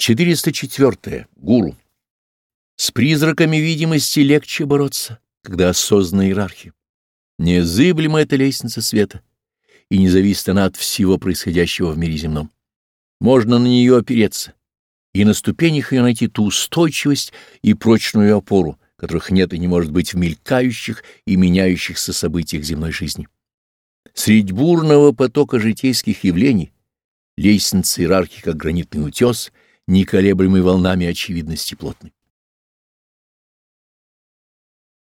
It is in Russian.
404. Гуру. С призраками видимости легче бороться, когда осознанна иерархия. Незыблема эта лестница света, и не зависит она от всего происходящего в мире земном. Можно на нее опереться, и на ступенях ее найти ту устойчивость и прочную опору, которых нет и не может быть в мелькающих и меняющихся событиях земной жизни. Средь бурного потока житейских явлений лестница иерархии, как гранитный утес, не колеблемый волнами очевидности плотной.